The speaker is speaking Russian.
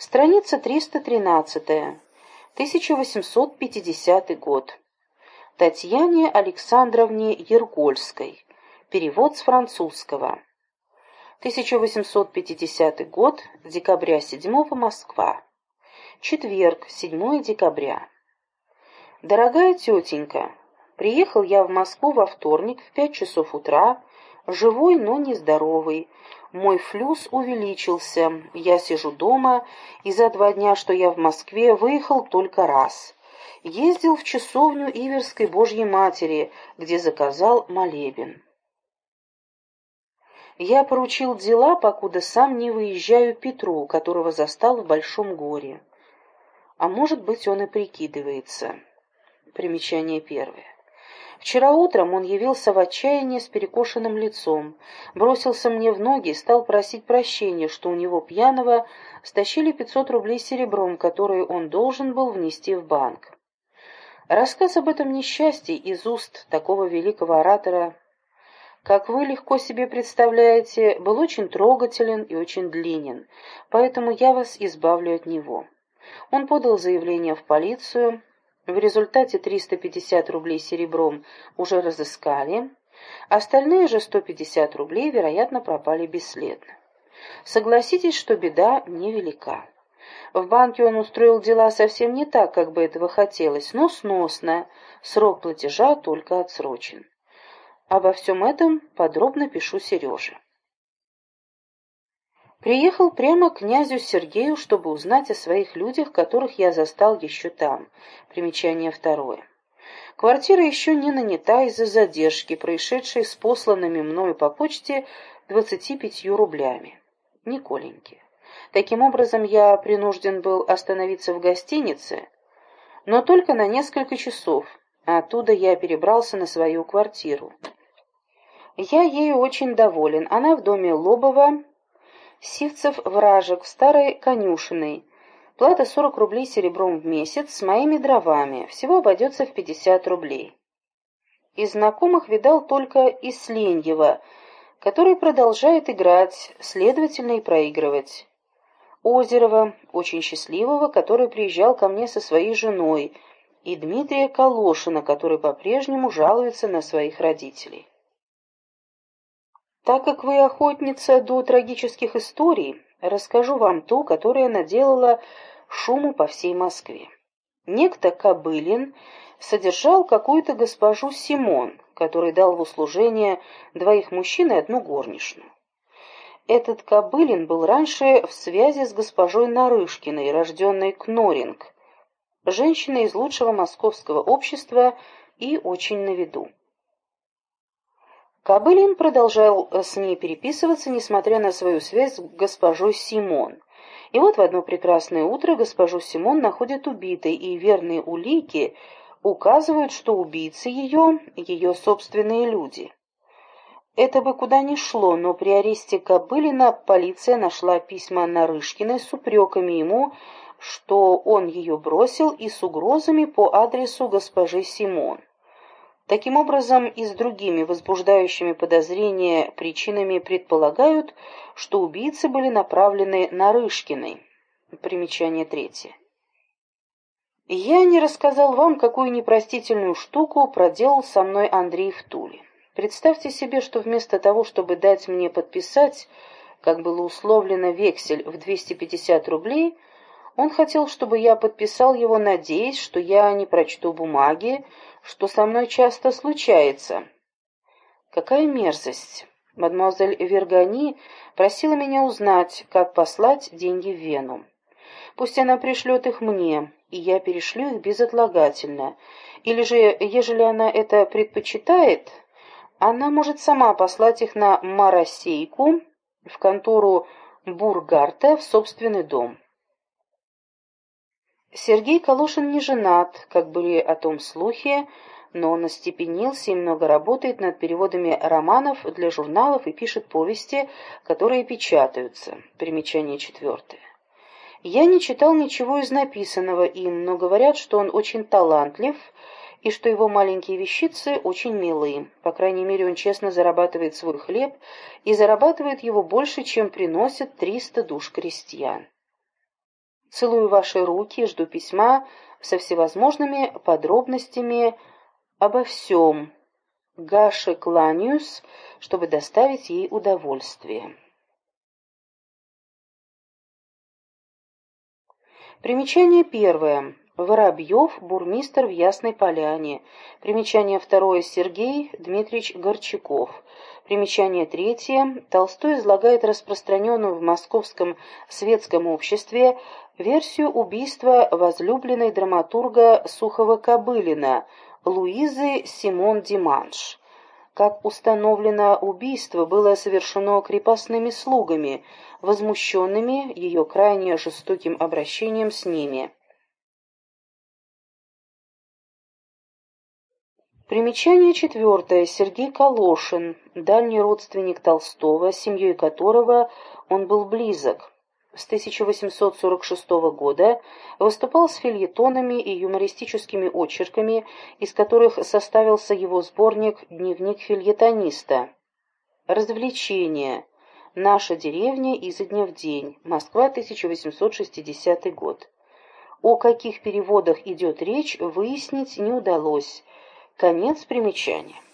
Страница 313. 1850 год. Татьяне Александровне Ергольской. Перевод с французского. 1850 год, декабря 7 Москва. Четверг, 7 декабря. Дорогая тетенька, приехал я в Москву во вторник в пять часов утра, живой, но нездоровый. Мой флюс увеличился, я сижу дома, и за два дня, что я в Москве, выехал только раз. Ездил в часовню Иверской Божьей Матери, где заказал молебен. Я поручил дела, покуда сам не выезжаю Петру, которого застал в большом горе. А может быть, он и прикидывается. Примечание первое. Вчера утром он явился в отчаянии с перекошенным лицом, бросился мне в ноги и стал просить прощения, что у него пьяного стащили 500 рублей серебром, которые он должен был внести в банк. Рассказ об этом несчастье из уст такого великого оратора как вы легко себе представляете, был очень трогателен и очень длинен, поэтому я вас избавлю от него. Он подал заявление в полицию, в результате 350 рублей серебром уже разыскали, остальные же 150 рублей, вероятно, пропали бесследно. Согласитесь, что беда невелика. В банке он устроил дела совсем не так, как бы этого хотелось, но сносно, срок платежа только отсрочен. Обо всем этом подробно пишу Сереже. Приехал прямо к князю Сергею, чтобы узнать о своих людях, которых я застал еще там. Примечание второе. Квартира еще не нанята из-за задержки, происшедшей с посланными мною по почте 25 рублями. Николеньки. Таким образом, я принужден был остановиться в гостинице, но только на несколько часов, а оттуда я перебрался на свою квартиру. Я ею очень доволен. Она в доме Лобова, Сивцев вражек, в старой конюшиной. Плата 40 рублей серебром в месяц с моими дровами. Всего обойдется в 50 рублей. Из знакомых видал только Исленьева, который продолжает играть, следовательно и проигрывать. Озерова, очень счастливого, который приезжал ко мне со своей женой, и Дмитрия Калошина, который по-прежнему жалуется на своих родителей. Так как вы охотница до трагических историй, расскажу вам ту, которая наделала шуму по всей Москве. Некто Кобылин содержал какую-то госпожу Симон, который дал в услужение двоих мужчин и одну горничную. Этот Кобылин был раньше в связи с госпожой Нарышкиной, рожденной Кноринг, женщиной из лучшего московского общества и очень на виду. Кобылин продолжал с ней переписываться, несмотря на свою связь с госпожой Симон. И вот в одно прекрасное утро госпожу Симон находят убитой, и верные улики указывают, что убийцы ее — ее собственные люди. Это бы куда ни шло, но при аресте Кобылина полиция нашла письма Нарышкиной с упреками ему, что он ее бросил, и с угрозами по адресу госпожи Симон. Таким образом, и с другими возбуждающими подозрения причинами предполагают, что убийцы были направлены на Рышкиной. Примечание третье. Я не рассказал вам, какую непростительную штуку проделал со мной Андрей в Туле. Представьте себе, что вместо того, чтобы дать мне подписать, как было условлено, вексель в 250 рублей, он хотел, чтобы я подписал его, надеясь, что я не прочту бумаги, что со мной часто случается. Какая мерзость! Мадемуазель Вергани просила меня узнать, как послать деньги в Вену. Пусть она пришлет их мне, и я перешлю их безотлагательно. Или же, ежели она это предпочитает, она может сама послать их на Маросейку в контору Бургарта в собственный дом. Сергей Калушин не женат, как были о том слухи, но он остепенился и много работает над переводами романов для журналов и пишет повести, которые печатаются. Примечание четвертое. Я не читал ничего из написанного им, но говорят, что он очень талантлив и что его маленькие вещицы очень милые. По крайней мере, он честно зарабатывает свой хлеб и зарабатывает его больше, чем приносит 300 душ крестьян. Целую ваши руки жду письма со всевозможными подробностями обо всем. Гаше кланяюсь, чтобы доставить ей удовольствие. Примечание первое. Воробьев, бурмистр в Ясной Поляне. Примечание второе. Сергей Дмитриевич Горчаков. Примечание третье. Толстой излагает распространенную в московском светском обществе версию убийства возлюбленной драматурга Сухова-Кобылина Луизы Симон Диманш. Как установлено, убийство было совершено крепостными слугами, возмущенными ее крайне жестоким обращением с ними. Примечание четвертое. Сергей Калошин, дальний родственник Толстого, с семьей которого он был близок. С 1846 года выступал с фильетонами и юмористическими очерками, из которых составился его сборник «Дневник фильетониста». Развлечения. Наша деревня изо дня в день. Москва, 1860 год. О каких переводах идет речь, выяснить не удалось. Конец примечания.